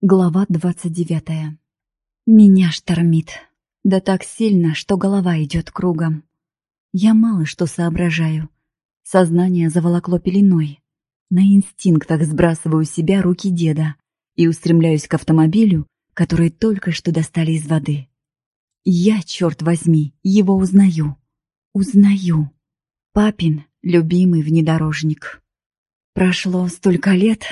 Глава двадцать девятая. Меня штормит. Да так сильно, что голова идет кругом. Я мало что соображаю. Сознание заволокло пеленой. На инстинктах сбрасываю с себя руки деда и устремляюсь к автомобилю, который только что достали из воды. Я, черт возьми, его узнаю. Узнаю. Папин любимый внедорожник. Прошло столько лет,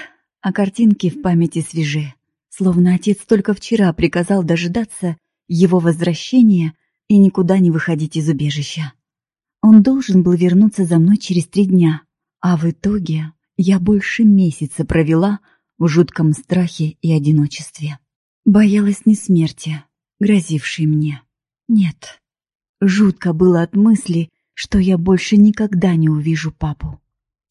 а картинки в памяти свежи. Словно отец только вчера приказал дожидаться его возвращения и никуда не выходить из убежища. Он должен был вернуться за мной через три дня, а в итоге я больше месяца провела в жутком страхе и одиночестве. Боялась не смерти, грозившей мне. Нет. Жутко было от мысли, что я больше никогда не увижу папу.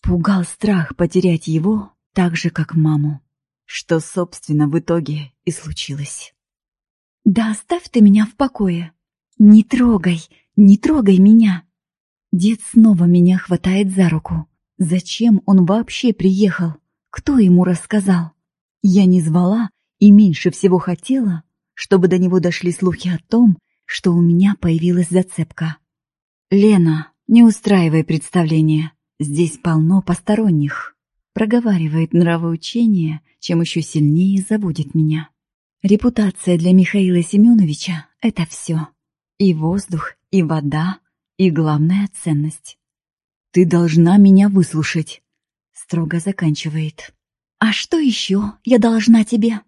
Пугал страх потерять его так же, как маму. Что, собственно, в итоге и случилось. «Да оставь ты меня в покое! Не трогай, не трогай меня!» Дед снова меня хватает за руку. Зачем он вообще приехал? Кто ему рассказал? Я не звала и меньше всего хотела, чтобы до него дошли слухи о том, что у меня появилась зацепка. «Лена, не устраивай представление. Здесь полно посторонних», — проговаривает нравоучение, чем еще сильнее заводит меня. Репутация для Михаила Семеновича — это все. И воздух, и вода, и главная ценность. «Ты должна меня выслушать», — строго заканчивает. «А что еще я должна тебе?»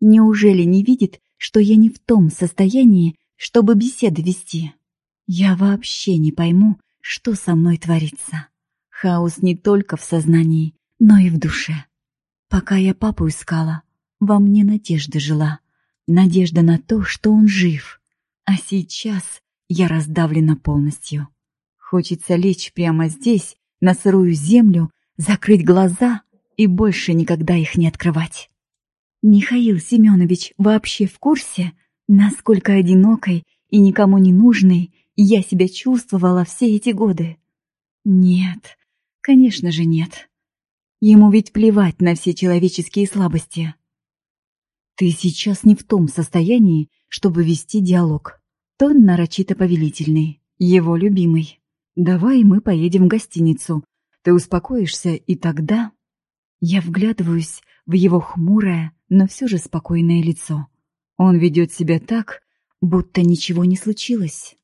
Неужели не видит, что я не в том состоянии, чтобы беседы вести? Я вообще не пойму, что со мной творится. Хаос не только в сознании, но и в душе. Пока я папу искала, во мне надежда жила. Надежда на то, что он жив. А сейчас я раздавлена полностью. Хочется лечь прямо здесь, на сырую землю, закрыть глаза и больше никогда их не открывать. Михаил Семенович вообще в курсе, насколько одинокой и никому не нужной я себя чувствовала все эти годы? Нет, конечно же нет. Ему ведь плевать на все человеческие слабости. Ты сейчас не в том состоянии, чтобы вести диалог. Тон нарочито повелительный, его любимый. Давай мы поедем в гостиницу. Ты успокоишься, и тогда... Я вглядываюсь в его хмурое, но все же спокойное лицо. Он ведет себя так, будто ничего не случилось.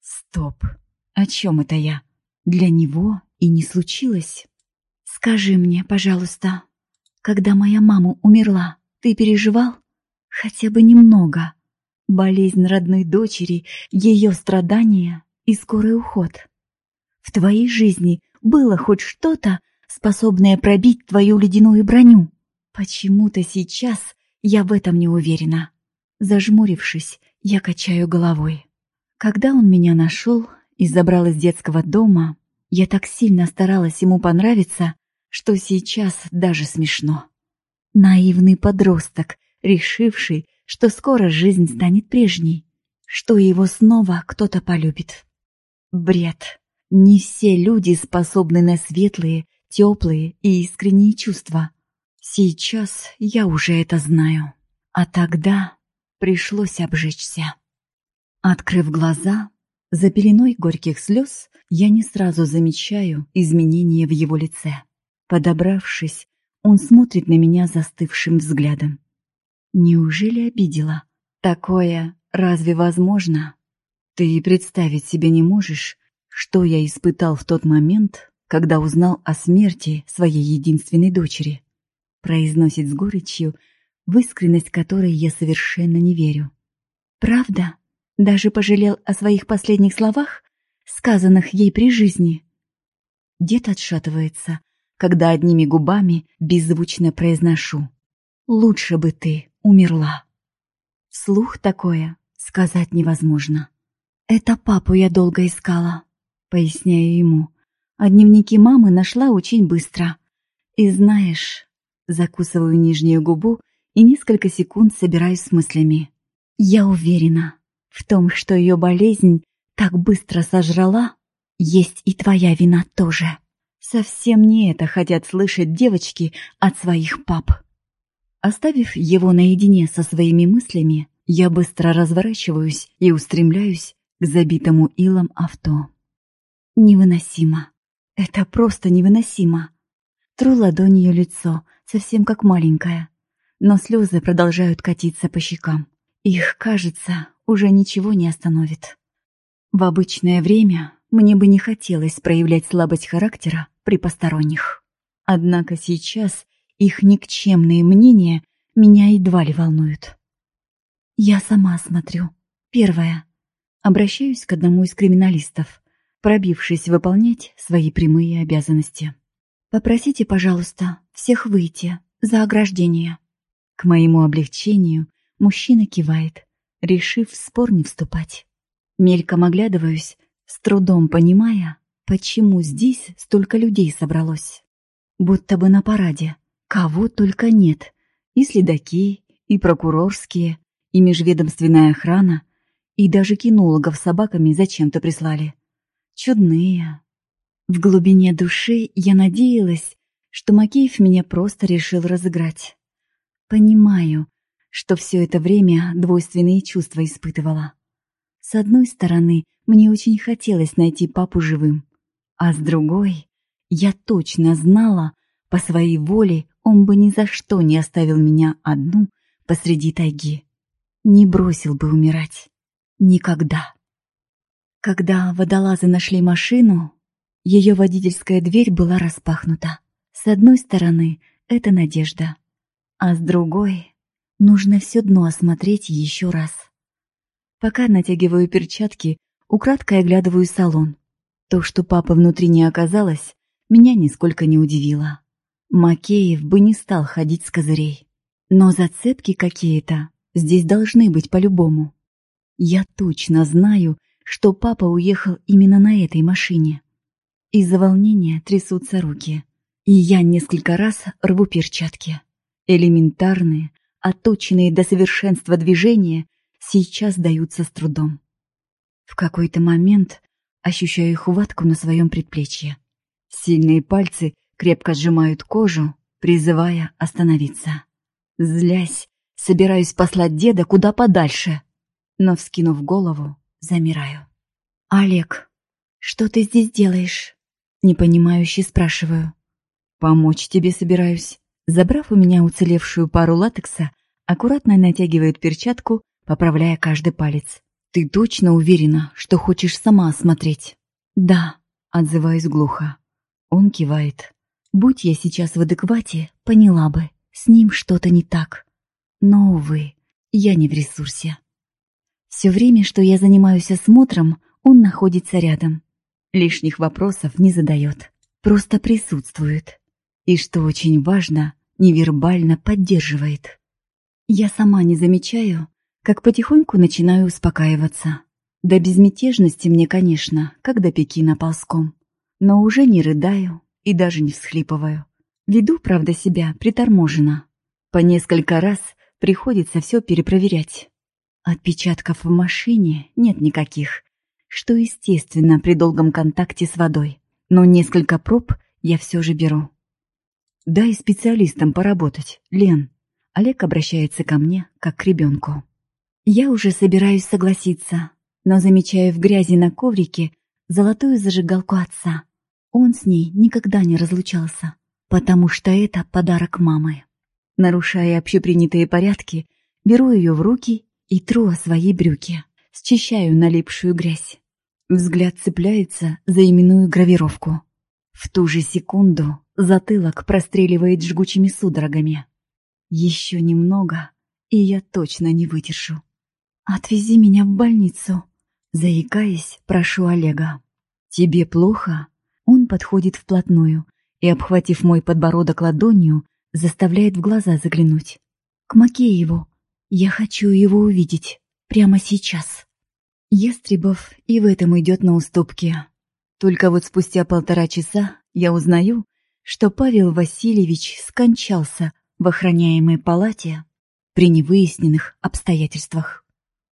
Стоп. О чем это я? Для него и не случилось. Скажи мне, пожалуйста, когда моя мама умерла, ты переживал? Хотя бы немного. Болезнь родной дочери, ее страдания и скорый уход. В твоей жизни было хоть что-то, способное пробить твою ледяную броню? Почему-то сейчас я в этом не уверена. Зажмурившись, я качаю головой. Когда он меня нашел и забрал из детского дома, я так сильно старалась ему понравиться, что сейчас даже смешно. Наивный подросток, решивший, что скоро жизнь станет прежней, что его снова кто-то полюбит. Бред. Не все люди способны на светлые, теплые и искренние чувства. Сейчас я уже это знаю. А тогда пришлось обжечься. Открыв глаза, за пеленой горьких слез я не сразу замечаю изменения в его лице. Подобравшись, он смотрит на меня застывшим взглядом. Неужели обидела? Такое разве возможно? Ты представить себе не можешь, что я испытал в тот момент, когда узнал о смерти своей единственной дочери. Произносит с горечью, в искренность которой я совершенно не верю. Правда? Даже пожалел о своих последних словах, сказанных ей при жизни? Дед отшатывается, когда одними губами беззвучно произношу «Лучше бы ты умерла». Слух такое сказать невозможно. «Это папу я долго искала», — поясняю ему. «А дневники мамы нашла очень быстро. И знаешь...» Закусываю нижнюю губу и несколько секунд собираюсь с мыслями. «Я уверена, в том, что ее болезнь так быстро сожрала, есть и твоя вина тоже». Совсем не это хотят слышать девочки от своих пап. Оставив его наедине со своими мыслями, я быстро разворачиваюсь и устремляюсь к забитому илом авто. Невыносимо. Это просто невыносимо. Тру ладонью лицо, совсем как маленькая. Но слезы продолжают катиться по щекам. Их, кажется, уже ничего не остановит. В обычное время мне бы не хотелось проявлять слабость характера при посторонних. Однако сейчас их никчемные мнения меня едва ли волнуют. Я сама смотрю. Первое. Обращаюсь к одному из криминалистов, пробившись выполнять свои прямые обязанности. Попросите, пожалуйста, всех выйти за ограждение. К моему облегчению мужчина кивает, решив в спор не вступать. Мельком оглядываюсь, с трудом понимая, почему здесь столько людей собралось. Будто бы на параде. Кого только нет. И следаки, и прокурорские, и межведомственная охрана, и даже кинологов с собаками зачем-то прислали. Чудные. В глубине души я надеялась, что Макеев меня просто решил разыграть. Понимаю, что все это время двойственные чувства испытывала. С одной стороны, мне очень хотелось найти папу живым, а с другой, я точно знала, по своей воле он бы ни за что не оставил меня одну посреди тайги не бросил бы умирать. Никогда. Когда водолазы нашли машину, ее водительская дверь была распахнута. С одной стороны, это надежда, а с другой — нужно все дно осмотреть еще раз. Пока натягиваю перчатки, украдкой оглядываю салон. То, что папа внутри не оказалось, меня нисколько не удивило. Макеев бы не стал ходить с козырей. Но зацепки какие-то здесь должны быть по-любому. Я точно знаю, что папа уехал именно на этой машине. Из-за волнения трясутся руки, и я несколько раз рву перчатки. Элементарные, отточенные до совершенства движения сейчас даются с трудом. В какой-то момент ощущаю хватку на своем предплечье. Сильные пальцы крепко сжимают кожу, призывая остановиться. Злясь, Собираюсь послать деда куда подальше, но, вскинув голову, замираю. «Олег, что ты здесь делаешь?» Непонимающе спрашиваю. «Помочь тебе собираюсь». Забрав у меня уцелевшую пару латекса, аккуратно натягивает перчатку, поправляя каждый палец. «Ты точно уверена, что хочешь сама осмотреть?» «Да», — отзываюсь глухо. Он кивает. «Будь я сейчас в адеквате, поняла бы, с ним что-то не так. Но, увы, я не в ресурсе. Все время, что я занимаюсь осмотром, он находится рядом. Лишних вопросов не задает, просто присутствует. И, что очень важно, невербально поддерживает. Я сама не замечаю, как потихоньку начинаю успокаиваться. До безмятежности мне, конечно, как до Пекина ползком. Но уже не рыдаю и даже не всхлипываю. Веду, правда, себя приторможенно. По несколько раз Приходится все перепроверять. Отпечатков в машине нет никаких, что естественно при долгом контакте с водой. Но несколько проб я все же беру. Дай специалистам поработать, Лен. Олег обращается ко мне, как к ребенку. Я уже собираюсь согласиться, но замечаю в грязи на коврике золотую зажигалку отца. Он с ней никогда не разлучался, потому что это подарок мамы. Нарушая общепринятые порядки, беру ее в руки и тру о свои брюки, счищаю налипшую грязь. Взгляд цепляется за именную гравировку. В ту же секунду затылок простреливает жгучими судорогами. Еще немного, и я точно не выдержу. «Отвези меня в больницу», — заикаясь, прошу Олега. «Тебе плохо?» Он подходит вплотную и, обхватив мой подбородок ладонью, заставляет в глаза заглянуть. К Макееву. Я хочу его увидеть. Прямо сейчас. Ястребов и в этом идет на уступки. Только вот спустя полтора часа я узнаю, что Павел Васильевич скончался в охраняемой палате при невыясненных обстоятельствах.